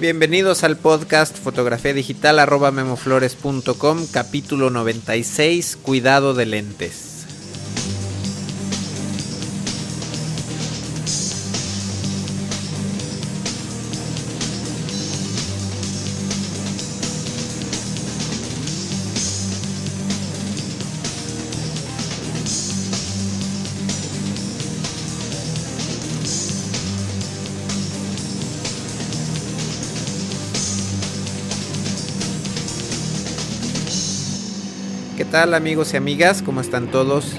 Bienvenidos al podcast fotografía digital arroba memoflores.com capítulo 96 Cuidado de lentes. Amigos y amigas? ¿Cómo están todos?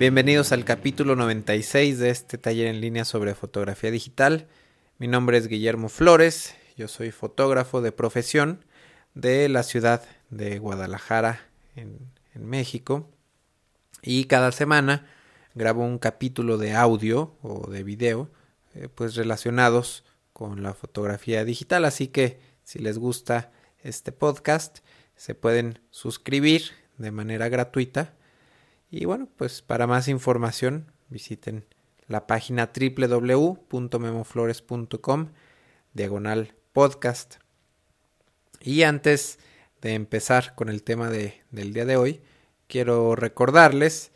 Bienvenidos al capítulo 96 de este taller en línea sobre fotografía digital. Mi nombre es Guillermo Flores, yo soy fotógrafo de profesión de la ciudad de Guadalajara en, México y cada semana grabo un capítulo de audio o de video eh, pues relacionados con la fotografía digital así que si les gusta este podcast se pueden suscribir de manera gratuita. Y bueno, pues para más información visiten la página www.memoflores.com diagonal podcast. Y antes de empezar con el tema de, del día de hoy, quiero recordarles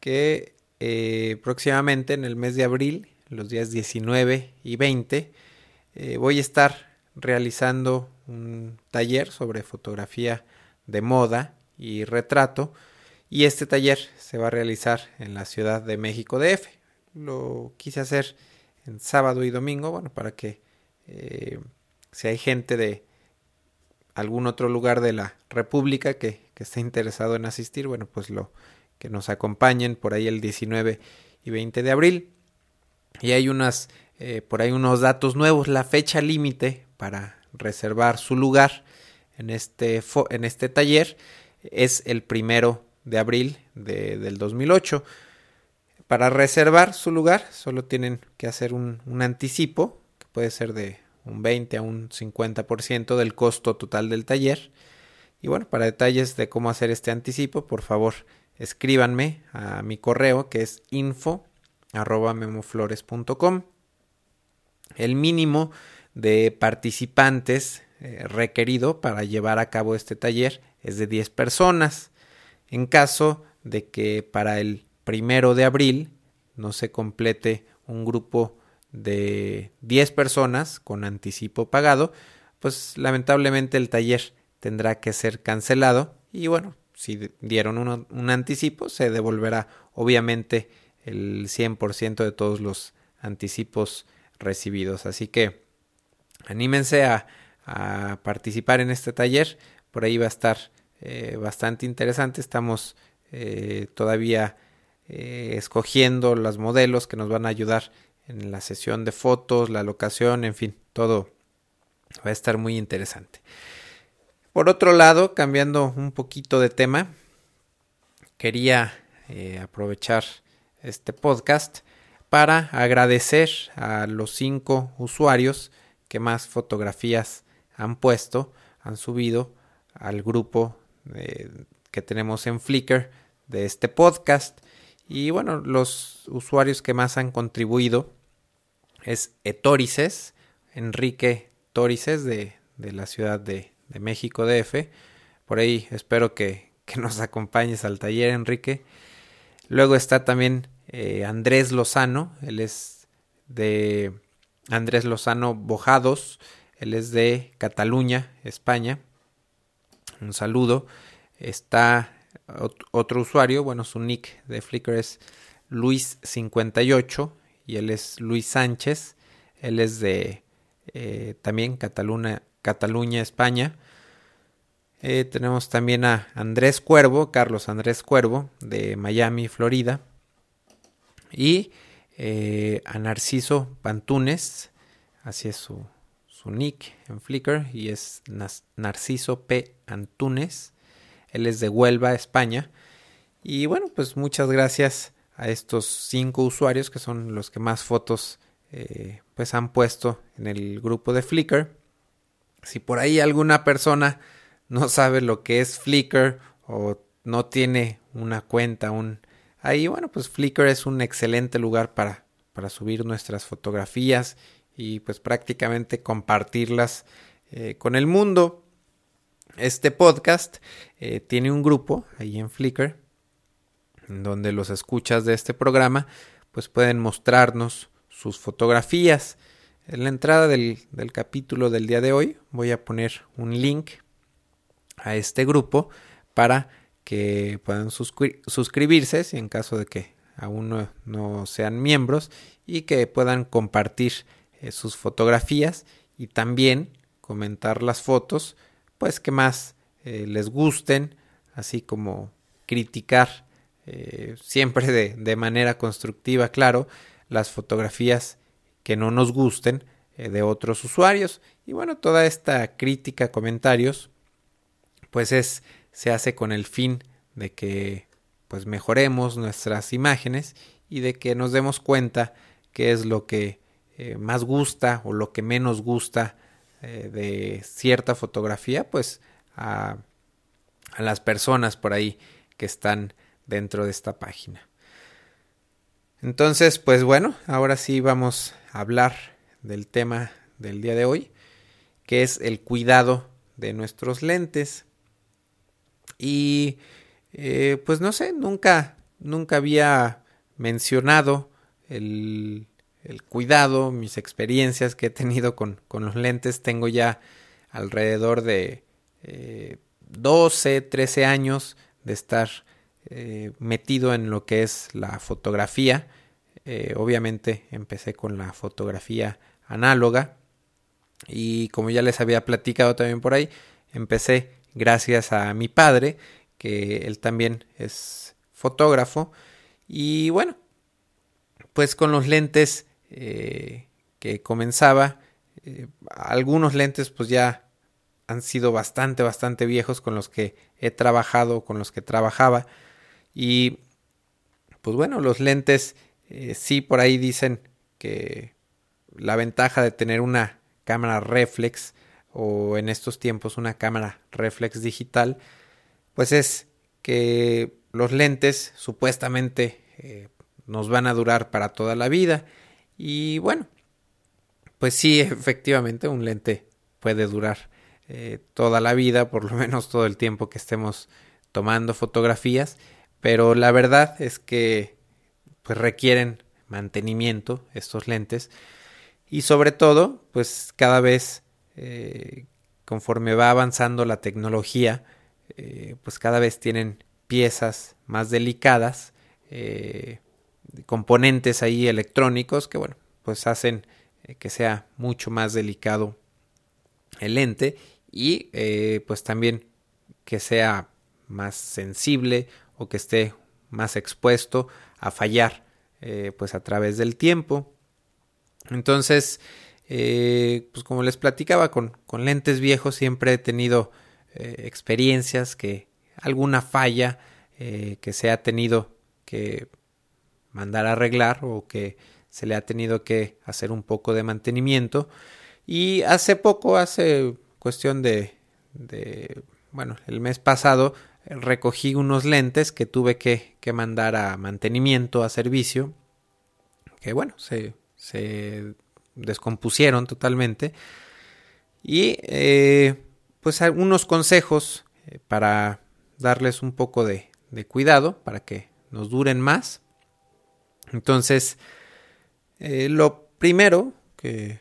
que eh, próximamente en el mes de abril, los días 19 y 20, eh, voy a estar realizando un taller sobre fotografía de moda y retrato. Y este taller se va a realizar en la Ciudad de México DF. Lo quise hacer en sábado y domingo, bueno, para que eh, si hay gente de algún otro lugar de la República que, que esté interesado en asistir, bueno, pues lo que nos acompañen por ahí el 19 y 20 de abril. Y hay unas, eh, por ahí unos datos nuevos, la fecha límite para reservar su lugar en este, en este taller es el primero de abril de, del 2008. Para reservar su lugar solo tienen que hacer un, un anticipo, que puede ser de un 20 a un 50% del costo total del taller. Y bueno, para detalles de cómo hacer este anticipo, por favor escríbanme a mi correo que es info memoflores.com. El mínimo de participantes eh, requerido para llevar a cabo este taller es de 10 personas. En caso de que para el primero de abril no se complete un grupo de 10 personas con anticipo pagado, pues lamentablemente el taller tendrá que ser cancelado y bueno, si dieron un anticipo se devolverá obviamente el 100% de todos los anticipos recibidos. Así que anímense a, a participar en este taller por ahí va a estar eh, bastante interesante. Estamos eh, todavía eh, escogiendo los modelos que nos van a ayudar en la sesión de fotos, la locación, en fin, todo va a estar muy interesante. Por otro lado, cambiando un poquito de tema, quería aprovechar este podcast para agradecer a los cinco usuarios que más fotografías han puesto, han subido al grupo que tenemos en Flickr de este podcast. Y bueno, los usuarios que más han contribuido es Etorices, Enrique Torices de, de la Ciudad de, de, México DF. Por ahí espero que, que, nos acompañes al taller, Enrique. Luego está también eh, Andrés Lozano, él es de Andrés Lozano Bojados, él es de Cataluña, España. Un saludo. Está otro usuario, bueno, su nick de Flickr es Luis58 y él es Luis Sánchez. Él es de eh, también Cataluña, Cataluña España. Eh, tenemos también a Andrés Cuervo, Carlos Andrés Cuervo, de Miami, Florida. Y eh, a Narciso Pantunes, así es su, su nick en Flickr y es Narciso P. Antunes. Él es de Huelva, España. Y bueno, pues muchas gracias a estos cinco usuarios que son los que más fotos eh, pues han puesto en el grupo de Flickr. Si por ahí alguna persona no sabe lo que es Flickr o no tiene una cuenta, un ahí bueno, pues Flickr es un excelente lugar para, para subir nuestras fotografías y pues prácticamente compartirlas con el mundo. Este podcast tiene un grupo ahí en Flickr, donde los escuchas de este programa pues pueden mostrarnos sus fotografías. En la entrada del, del capítulo del día de hoy voy a poner un link a este grupo para que puedan suscribirse si en caso de que aún no, sean miembros y que puedan compartir eh, sus fotografías y también comentar las fotos pues que más eh, les gusten así como criticar eh, siempre de, de, manera constructiva claro las fotografías que no nos gusten de otros usuarios. Y bueno toda esta crítica comentarios pues es se hace con el fin de que pues mejoremos nuestras imágenes y de que nos demos cuenta qué es lo que eh, más gusta o lo que menos gusta eh, de cierta fotografía pues a, las personas por ahí que están dentro de esta página. Entonces, pues bueno, ahora sí vamos a hablar del tema del día de hoy, que es el cuidado de nuestros lentes. Y eh, pues no sé, nunca, nunca había mencionado el, el, cuidado, mis experiencias que he tenido con, con los lentes. Tengo ya alrededor de eh, 12, 13 años de estar eh, metido en lo que es la fotografía. Eh, obviamente empecé con la fotografía análoga y como ya les había platicado también por ahí, empecé gracias a mi padre, que él también es fotógrafo. Y bueno, pues con los lentes eh, que comenzaba, eh, algunos lentes pues ya han sido bastante, bastante viejos con los que he trabajado, con los que trabajaba. Y pues bueno, los lentes eh, sí por ahí dicen que la ventaja de tener una cámara reflex o en estos tiempos una cámara reflex digital, pues es que los lentes supuestamente eh, nos van a durar para toda la vida y bueno, pues sí, efectivamente un lente puede durar eh, toda la vida, por lo menos todo el tiempo que estemos tomando fotografías, pero la verdad es que pues requieren mantenimiento estos lentes y sobre todo pues cada vez eh, conforme va avanzando la tecnología, eh, pues cada vez tienen piezas más delicadas, componentes ahí electrónicos que bueno, pues hacen que sea mucho más delicado el lente y pues también que sea más sensible o que esté más expuesto a fallar pues a través del tiempo. Entonces, eh, pues como les platicaba, con, con, lentes viejos siempre he tenido eh, experiencias que alguna falla eh, que se ha tenido que mandar a arreglar o que se le ha tenido que hacer un poco de mantenimiento. Y hace poco, hace cuestión de, de bueno, el mes pasado recogí unos lentes que tuve que, que mandar a mantenimiento, a servicio, que bueno, se, se descompusieron totalmente. Y eh, pues algunos consejos eh, para darles un poco de, cuidado para que nos duren más. Entonces, eh, lo primero que,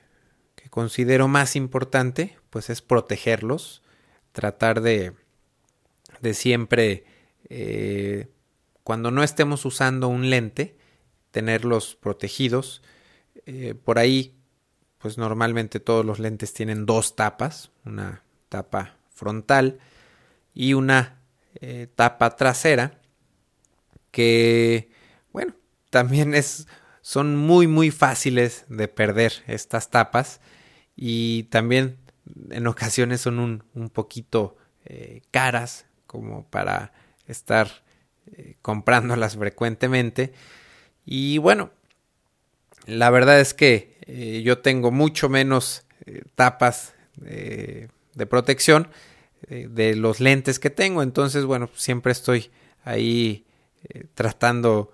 considero más importante, pues es protegerlos, tratar de, de siempre, cuando no estemos usando un lente, tenerlos protegidos. por ahí pues normalmente todos los lentes tienen dos tapas, una tapa frontal y una eh, tapa trasera que bueno también es son muy muy fáciles de perder estas tapas y también en ocasiones son un, un poquito eh, caras como para estar eh, comprándolas frecuentemente y bueno la verdad es que eh, yo tengo mucho menos tapas de protección de los lentes que tengo. Entonces, bueno, siempre estoy ahí tratando,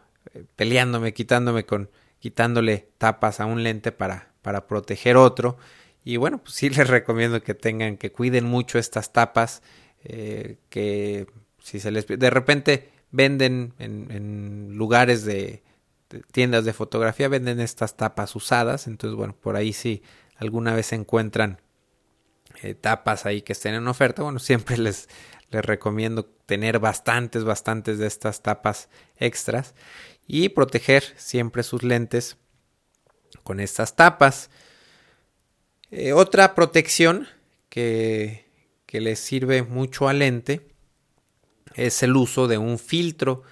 peleándome, quitándome con, quitándole tapas a un lente para, para proteger otro. Y bueno, pues sí les recomiendo que tengan, que cuiden mucho estas tapas, eh, que si se les... De repente venden en, lugares de, tiendas de fotografía, venden estas tapas usadas, entonces bueno, por ahí si alguna vez encuentran eh, tapas ahí que estén en oferta, bueno, siempre les, les recomiendo tener bastantes, bastantes de estas tapas extras y proteger siempre sus lentes con estas tapas. Eh, otra protección que, que les sirve mucho al lente es el uso de un filtro.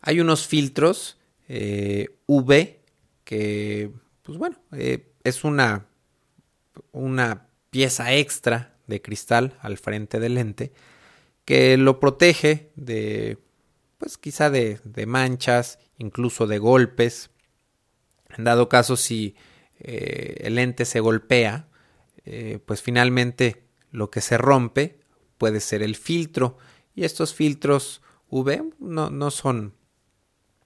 Hay unos filtros eh, UV que, pues bueno, eh, es una, una pieza extra de cristal al frente del lente que lo protege de, pues quizá de, manchas, incluso de golpes. En dado caso, si el lente se golpea, eh, pues finalmente lo que se rompe puede ser el filtro. Y estos filtros UV no, no son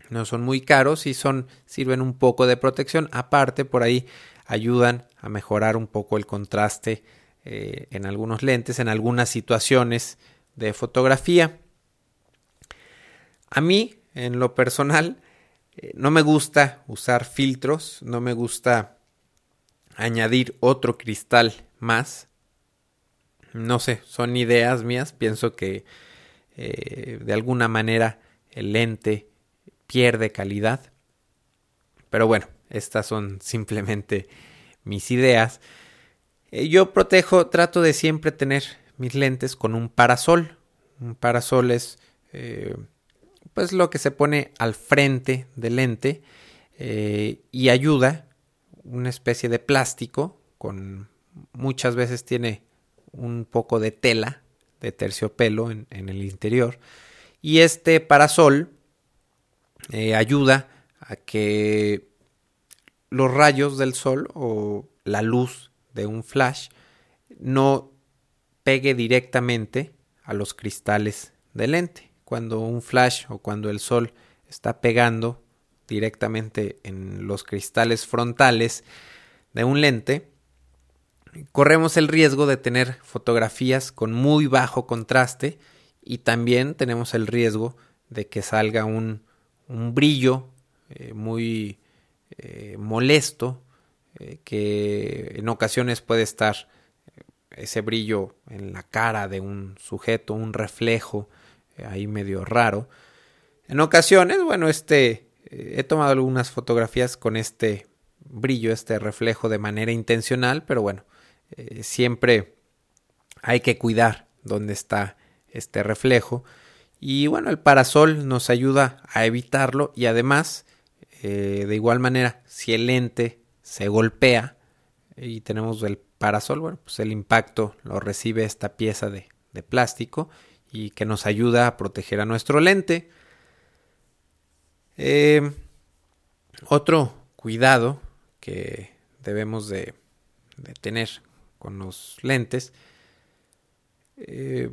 no son muy caros y son sirven un poco de protección. Aparte por ahí ayudan a mejorar un poco el contraste eh, en algunos lentes en algunas situaciones de fotografía a mí en lo personal eh, no me gusta usar filtros no me gusta añadir otro cristal más. No sé, son ideas mías. Pienso que eh, de alguna manera el lente pierde calidad. Pero bueno, estas son simplemente mis ideas. Eh, yo protejo, trato de siempre tener mis lentes con un parasol. Un parasol es pues lo que se pone al frente del lente y ayuda una especie de plástico con muchas veces tiene un poco de tela de terciopelo en, el interior y este parasol eh, ayuda a que los rayos del sol o la luz de un flash no pegue directamente a los cristales del lente. Cuando un flash o cuando el sol está pegando directamente en los cristales frontales de un lente, corremos el riesgo de tener fotografías con muy bajo contraste y también tenemos el riesgo de que salga un, un brillo eh, muy eh, molesto eh, que en ocasiones puede estar ese brillo en la cara de un sujeto, un reflejo ahí medio raro. En ocasiones, bueno, este he tomado algunas fotografías con este brillo, este reflejo de manera intencional, pero bueno, eh, siempre hay que cuidar dónde está este reflejo. Y bueno, el parasol nos ayuda a evitarlo y además, eh, de igual manera, si el lente se golpea y tenemos el parasol, bueno, pues el impacto lo recibe esta pieza de plástico y que nos ayuda a proteger a nuestro lente. Eh, otro cuidado que debemos de, tener con los lentes, eh,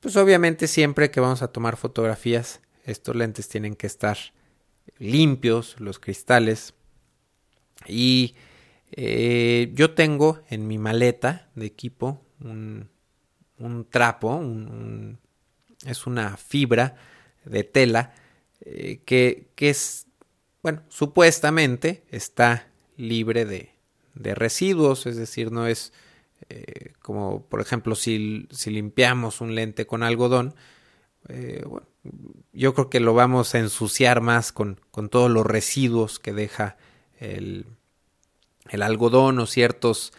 pues obviamente siempre que vamos a tomar fotografías, estos lentes tienen que estar limpios, los cristales. Y eh, yo tengo en mi maleta de equipo un, trapo, es una fibra de tela eh, que, es, bueno, supuestamente está libre de, de residuos, es decir, no es eh, como, por ejemplo, si, si, limpiamos un lente con algodón, eh, yo creo que lo vamos a ensuciar más con, con todos los residuos que deja el, el algodón o ciertos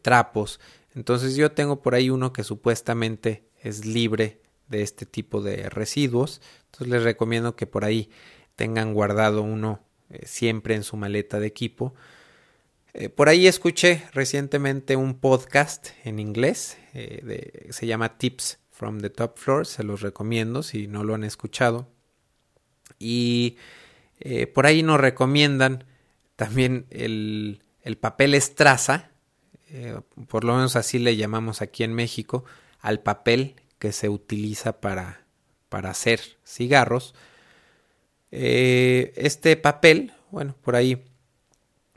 trapos. Entonces yo tengo por ahí uno que supuestamente es libre de este tipo de residuos. Entonces les recomiendo que por ahí tengan guardado uno eh, siempre en su maleta de equipo. Eh, por ahí escuché recientemente un podcast en inglés, eh, se llama Tips from the Top Floor, se los recomiendo si no lo han escuchado. Y por ahí nos recomiendan también el, el papel estraza, por lo menos así le llamamos aquí en México, al papel que se utiliza para, para hacer cigarros. Eh, este papel, bueno, por ahí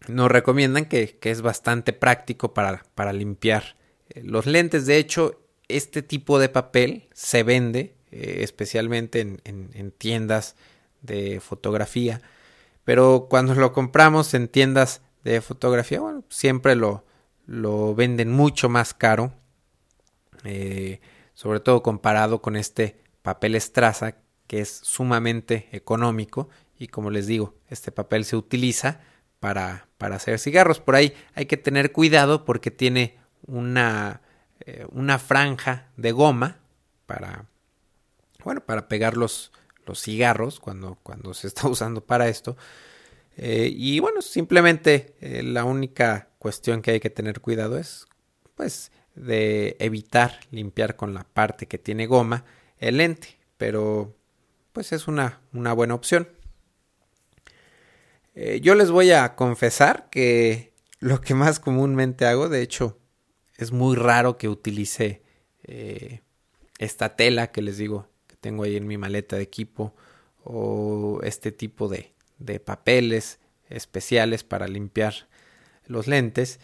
nos recomiendan que, es bastante práctico para, para limpiar eh, los lentes. De hecho, este tipo de papel se vende eh, especialmente en, en, tiendas de fotografía. Pero cuando lo compramos en tiendas de fotografía, bueno, siempre lo, lo venden mucho más caro. Sobre todo comparado con este papel estraza que es sumamente económico y como les digo, este papel se utiliza para, para hacer cigarros. Por ahí hay que tener cuidado porque tiene una, eh, una franja de goma para, bueno, para pegar los, los cigarros cuando, cuando se está usando para esto. Eh, y bueno, simplemente eh, la única cuestión que hay que tener cuidado es, pues, de evitar limpiar con la parte que tiene goma el lente. Pero, pues, es una, una buena opción. Eh, yo les voy a confesar que lo que más comúnmente hago, de hecho, es muy raro que utilice eh, esta tela que les digo que tengo ahí en mi maleta de equipo o este tipo de, de papeles especiales para limpiar los lentes.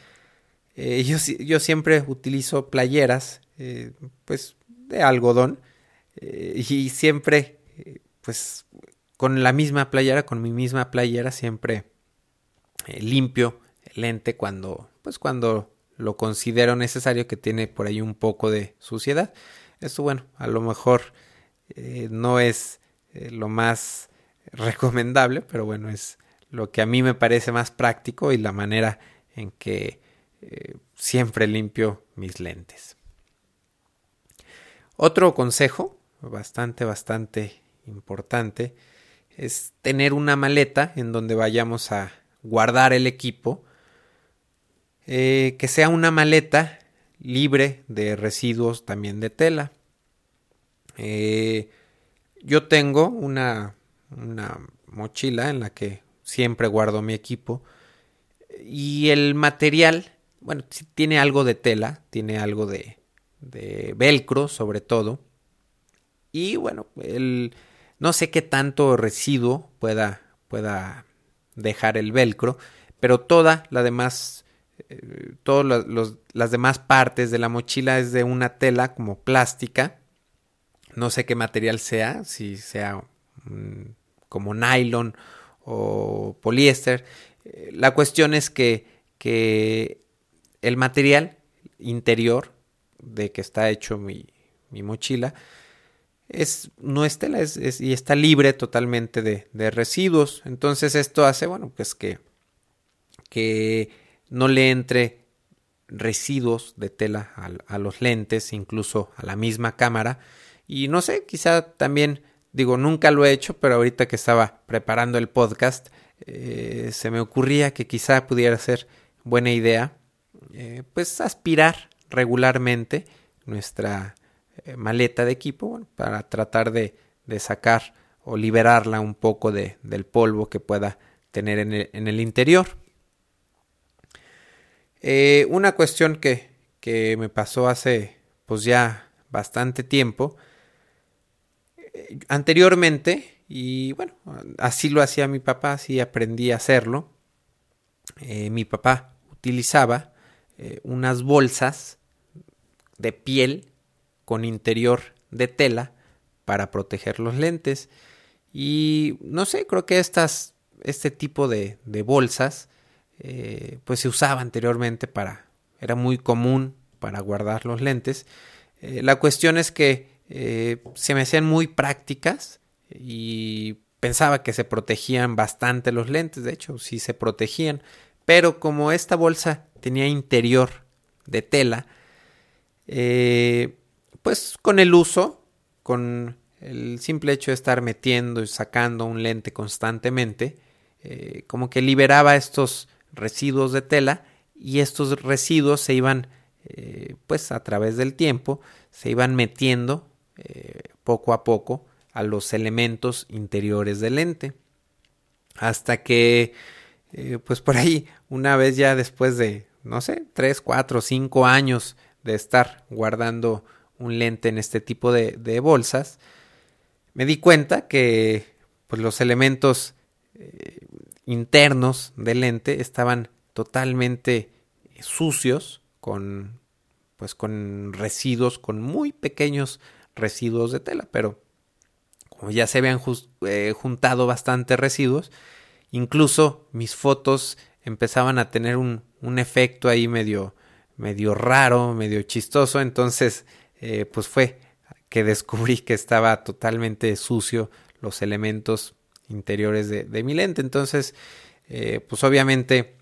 Eh, yo, yo, siempre utilizo playeras, pues de algodón, y siempre, pues con la misma playera, con mi misma playera, siempre eh, limpio el lente cuando, pues cuando lo considero necesario que tiene por ahí un poco de suciedad. Esto, bueno, a lo mejor eh, no es eh, lo más recomendable, pero bueno, es lo que a mí me parece más práctico y la manera en que siempre limpio mis lentes. Otro consejo, bastante, bastante importante, es tener una maleta en donde vayamos a guardar el equipo, eh, que sea una maleta libre de residuos también de tela. Eh, yo tengo una mochila en la que siempre guardo mi equipo y el material, bueno, tiene algo de tela, tiene algo de, de velcro sobre todo. Y bueno, el, no sé qué tanto residuo pueda, pueda dejar el velcro, pero toda la demás, eh, todas las demás partes de la mochila es de una tela como plástica. No sé qué material sea, si sea como nylon o poliéster. Eh, la cuestión es que, que el material interior de que está hecho mi, mi mochila es, no es tela es, y está libre totalmente de, de, residuos. Entonces esto hace, bueno, pues que, que no le entre residuos de tela a, los lentes, incluso a la misma cámara. Y no sé, quizá también, digo, nunca lo he hecho, pero ahorita que estaba preparando el podcast, eh, se me ocurría que quizá pudiera ser buena idea, eh, pues aspirar regularmente nuestra eh, maleta de equipo para tratar de, de, sacar o liberarla un poco de, del polvo que pueda tener en el, en el interior. Eh, una cuestión que, que, me pasó hace pues ya bastante tiempo. Anteriormente, y bueno, así lo hacía mi papá, así aprendí a hacerlo. mi papá utilizaba unas bolsas de piel con interior de tela para proteger los lentes. Y no sé, creo que estas, este tipo de, de bolsas eh, pues se usaba anteriormente para, era muy común para guardar los lentes. Eh, la cuestión es que eh, se me hacían muy prácticas y pensaba que se protegían bastante los lentes, de hecho sí se protegían, pero como esta bolsa tenía interior de tela, eh, pues con el uso, con el simple hecho de estar metiendo y sacando un lente constantemente, eh, como que liberaba estos residuos de tela y estos residuos se iban, eh, pues a través del tiempo, se iban metiendo poco a poco a los elementos interiores del lente. Hasta que, pues por ahí, una vez ya después de, no sé, 3, 4, 5 años de estar guardando un lente en este tipo de, bolsas, me di cuenta que pues, los elementos eh, internos del lente estaban totalmente sucios con pues con residuos, con muy pequeños residuos de tela, pero como ya se habían eh, juntado bastantes residuos, incluso mis fotos empezaban a tener un, un efecto ahí medio, medio raro, medio chistoso, entonces eh, pues fue que descubrí que estaba totalmente sucio los elementos interiores de, de mi lente, entonces eh, pues obviamente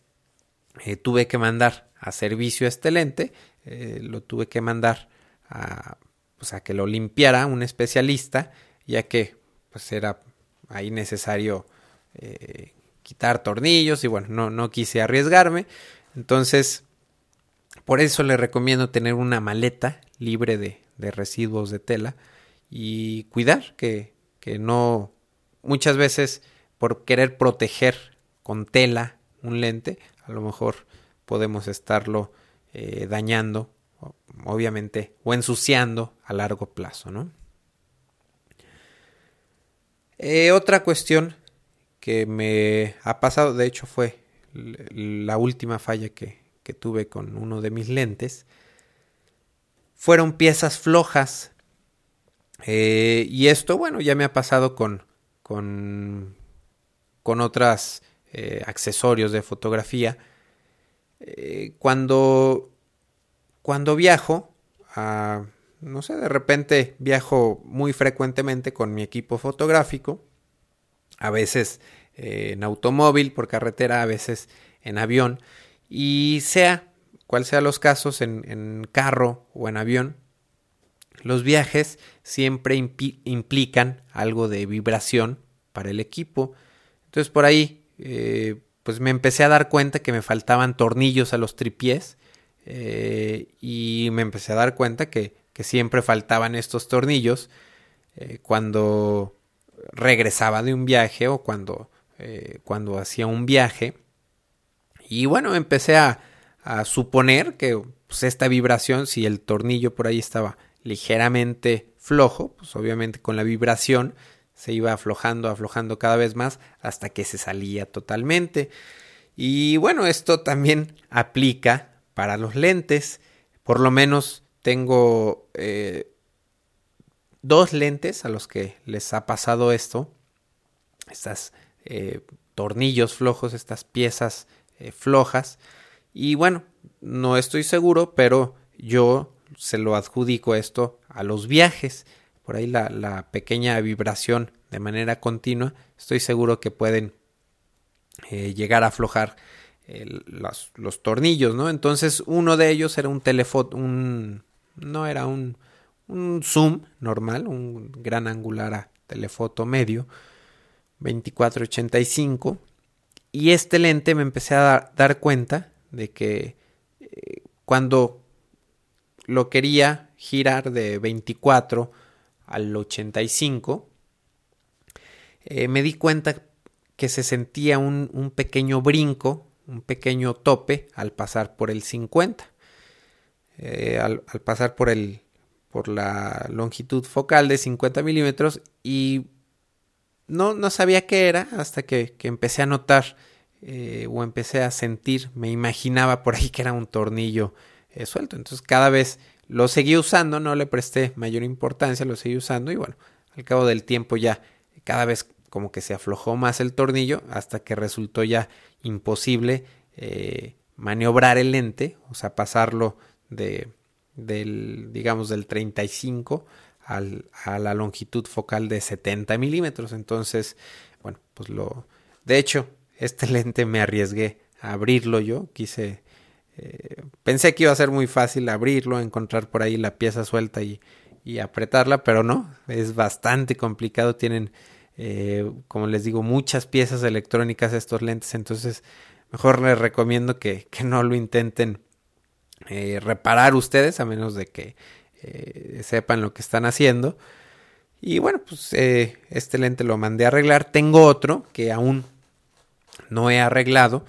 tuve que mandar a servicio este lente eh, lo tuve que mandar a, pues a que lo limpiara un especialista, ya que pues era ahí necesario eh, quitar tornillos y bueno, no, no quise arriesgarme. Entonces, por eso le recomiendo tener una maleta libre de, de residuos de tela y cuidar que, que no muchas veces por querer proteger con tela un lente, a lo mejor podemos estarlo eh, dañando, obviamente, o ensuciando a largo plazo, ¿no? Eh, otra cuestión me ha pasado, de hecho fue la última falla que, que tuve con uno de mis lentes, fueron piezas flojas. Eh, y esto, bueno, ya me ha pasado con, con, con otros accesorios de fotografía eh, cuando, cuando viajo, no sé, de repente viajo muy frecuentemente con mi equipo fotográfico, a veces eh, en automóvil, por carretera, a veces en avión, y sea cual sea los casos, en, en carro o en avión, los viajes siempre implican algo de vibración para el equipo. Entonces por ahí eh, pues me empecé a dar cuenta que me faltaban tornillos a los tripiés eh, y me empecé a dar cuenta que, siempre faltaban estos tornillos cuando regresaba de un viaje o cuando, eh, cuando hacía un viaje. Y bueno, empecé a, suponer que pues, esta vibración, si el tornillo por ahí estaba ligeramente flojo, pues obviamente con la vibración se iba aflojando, aflojando cada vez más hasta que se salía totalmente. Y bueno, esto también aplica para los lentes. Por lo menos tengo eh, dos lentes a los que les ha pasado esto. Estas eh, tornillos flojos, estas piezas eh, flojas. Y bueno, no estoy seguro, pero yo se lo adjudico esto a los viajes por ahí la, pequeña vibración de manera continua, estoy seguro que pueden eh, llegar a aflojar los, tornillos, ¿no? Entonces uno de ellos era un teléfono, un, no era un, un zoom normal, un gran angular a telefoto medio, 2485, y este lente me empecé a dar cuenta de que eh, cuando lo quería girar de 24 al 85, eh, me di cuenta que se sentía un, un, pequeño brinco, un pequeño tope al pasar por el 50. Eh, al, pasar por, el, por la longitud focal de 50 milímetros y no, no sabía qué era hasta que, que empecé a notar eh, o empecé a sentir, me imaginaba por ahí que era un tornillo suelto. Entonces cada vez lo seguí usando, no le presté mayor importancia, lo seguí usando y bueno, al cabo del tiempo ya cada vez como que se aflojó más el tornillo hasta que resultó ya imposible eh, maniobrar el lente, o sea, pasarlo de del digamos del 35 a la longitud focal de 70 milímetros. Entonces, bueno, pues lo... De hecho, este lente me arriesgué a abrirlo yo, quise eh, pensé que iba a ser muy fácil abrirlo, encontrar por ahí la pieza suelta y, apretarla, pero no, es bastante complicado. Tienen, eh, como les digo, muchas piezas electrónicas estos lentes, entonces mejor les recomiendo que, no lo intenten eh, reparar ustedes, a menos de que sepan lo que están haciendo. Y bueno, pues este lente lo mandé a arreglar. Tengo otro que aún no he arreglado.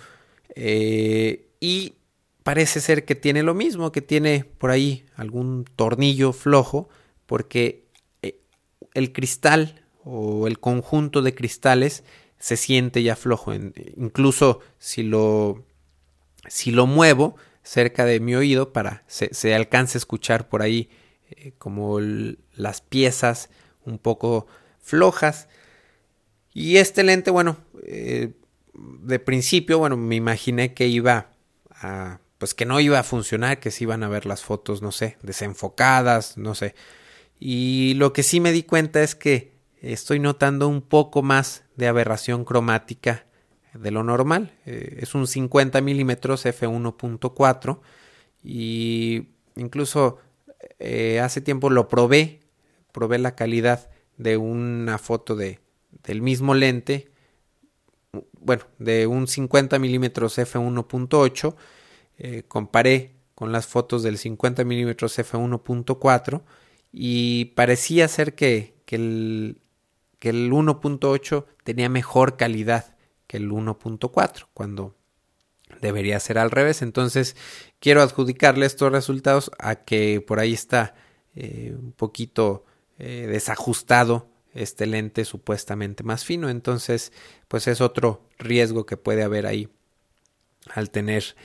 y parece ser que tiene lo mismo, que tiene por ahí algún tornillo flojo, porque eh, el cristal o el conjunto de cristales se siente ya flojo. Incluso si lo si lo muevo cerca de mi oído para se, se alcance a escuchar por ahí eh, como las piezas un poco flojas. Y este lente, bueno, eh, de principio, bueno, me imaginé que iba a, pues que no iba a funcionar, que se iban a ver las fotos, no sé, desenfocadas, no sé. Y lo que sí me di cuenta es que estoy notando un poco más de aberración cromática de lo normal. Eh, es un 50 milímetros f1.4 y incluso eh, hace tiempo lo probé, probé la calidad de una foto de, del mismo lente, bueno, de un 50 milímetros f1.8, eh, comparé con las fotos del 50 milímetros f1.4 y parecía ser que, que el, que el 1.8 tenía mejor calidad que el 1.4, cuando debería ser al revés. Entonces, quiero adjudicarle estos resultados a que por ahí está eh, un poquito eh, desajustado este lente supuestamente más fino. Entonces, pues es otro riesgo que puede haber ahí al tener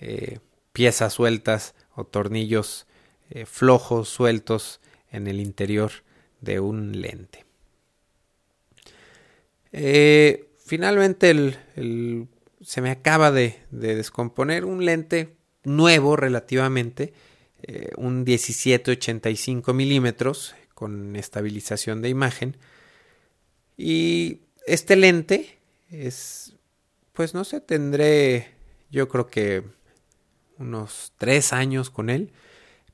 eh, piezas sueltas o tornillos flojos, sueltos en el interior de un lente. Finalmente el, se me acaba de, descomponer un lente nuevo relativamente, eh, un 1785 milímetros con estabilización de imagen. Y este lente es, pues no sé, tendré yo creo que unos tres años con él,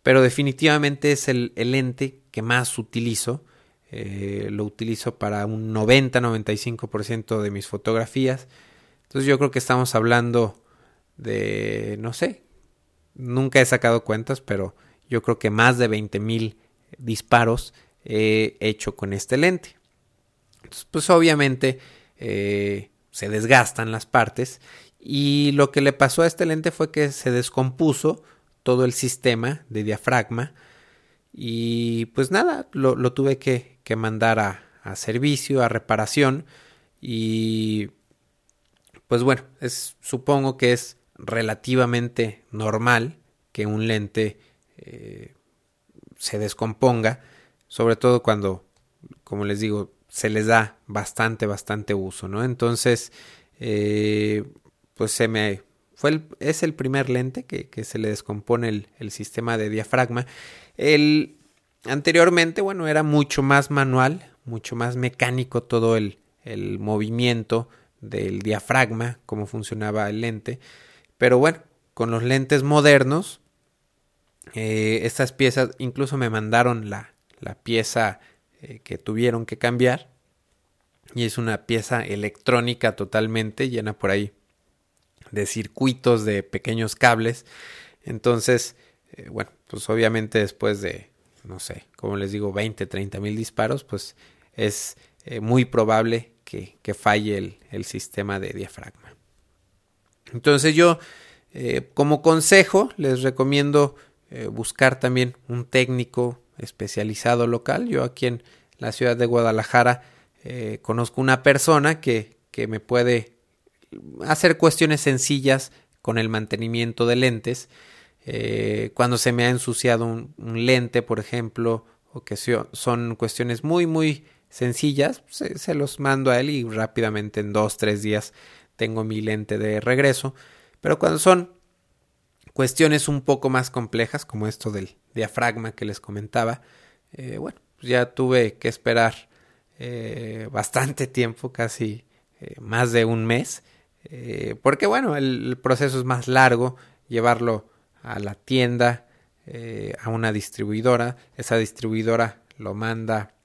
pero definitivamente es el lente que más utilizo eh, lo utilizo para un 90-95% de mis fotografías. Entonces yo creo que estamos hablando de, no sé, nunca he sacado cuentas, pero yo creo que más de 20.000 disparos he hecho con este lente. Entonces, pues obviamente eh, se desgastan las partes y lo que le pasó a este lente fue que se descompuso todo el sistema de diafragma y pues nada, lo tuve que, que mandar a, servicio, a reparación y pues bueno, es, supongo que es relativamente normal que un lente eh, se descomponga, sobre todo cuando, como les digo, se les da bastante, bastante uso, ¿no? Entonces, eh, pues se me fue el, es el primer lente que, se le descompone el, sistema de diafragma. El, Anteriormente, bueno, era mucho más manual, mucho más mecánico todo el movimiento del diafragma, cómo funcionaba el lente. Pero bueno, con los lentes modernos, eh, estas piezas, incluso me mandaron la, la pieza eh, que tuvieron que cambiar. Y es una pieza electrónica totalmente llena por ahí de circuitos de pequeños cables. Entonces, eh, bueno, pues obviamente después de no sé, como les digo, 20, 30 mil disparos, pues es muy probable que, falle el, sistema de diafragma. Entonces yo, eh, como consejo, les recomiendo eh, buscar también un técnico especializado local. Yo aquí en la ciudad de Guadalajara conozco una persona que, que me puede hacer cuestiones sencillas con el mantenimiento de lentes eh, cuando se me ha ensuciado un, lente, por ejemplo, o que son cuestiones muy, muy sencillas, se, los mando a él y rápidamente en dos, tres días tengo mi lente de regreso. Pero cuando son cuestiones un poco más complejas, como esto del diafragma que les comentaba, eh, bueno, pues ya tuve que esperar eh, bastante tiempo, casi más de un mes, porque bueno, el proceso es más largo, llevarlo a la tienda, eh, a una distribuidora, esa distribuidora lo manda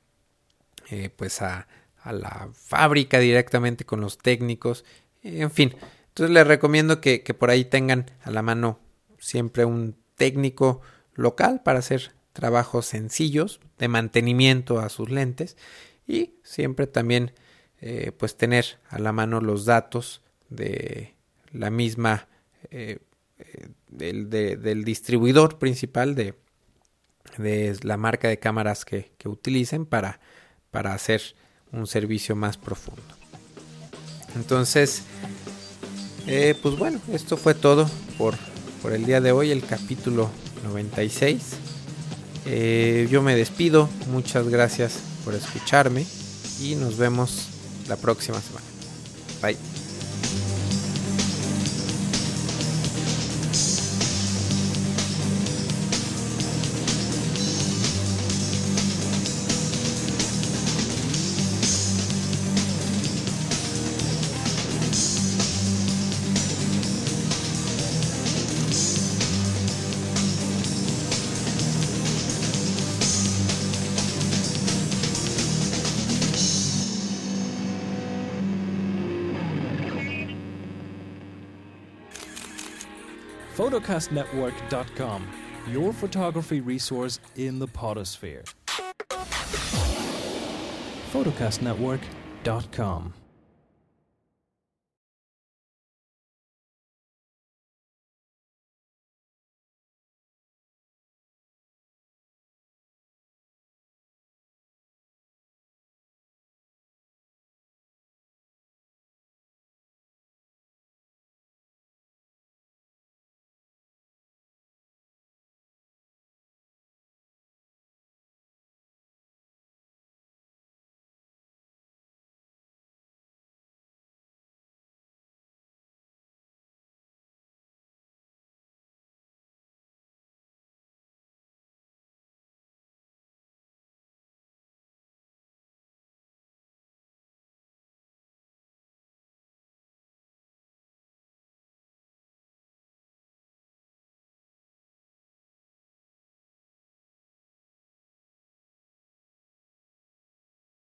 eh, pues a, a, la fábrica directamente con los técnicos, en fin. Entonces les recomiendo que, que por ahí tengan a la mano siempre un técnico local para hacer trabajos sencillos de mantenimiento a sus lentes y siempre también eh, pues tener a la mano los datos de la misma del, del distribuidor principal de, de, la marca de cámaras que, que utilicen para, para hacer un servicio más profundo. Entonces, Eh, pues bueno, esto fue todo por, por el día de hoy, el capítulo 96. Eh, yo me despido, muchas gracias por escucharme y nos vemos la próxima semana. Bye. photocastnetwork.com, your photography resource in the potosphere. photocastnetwork.com